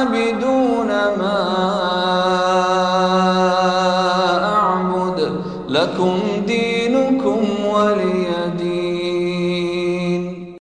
عابدون ما أعبد لكم دينكم ولي